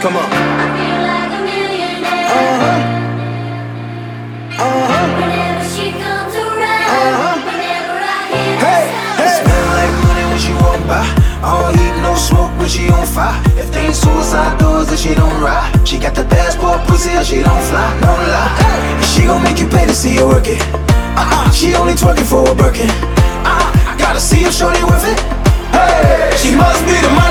Come on. Uh-huh. Uh-huh. Whenever she comes around, whenever I hear hey, like money when she walk by. I don't eat no smoke when she on fire. If they ain't suicide doors, then she don't ride. She got the passport pussy, or she don't fly. No lie. Hey. She gon' make you pay to see her work it. Uh-uh. She only twerking for a Birkin. Uh-uh. I gotta see if shorty worth it. Hey. She must be the money.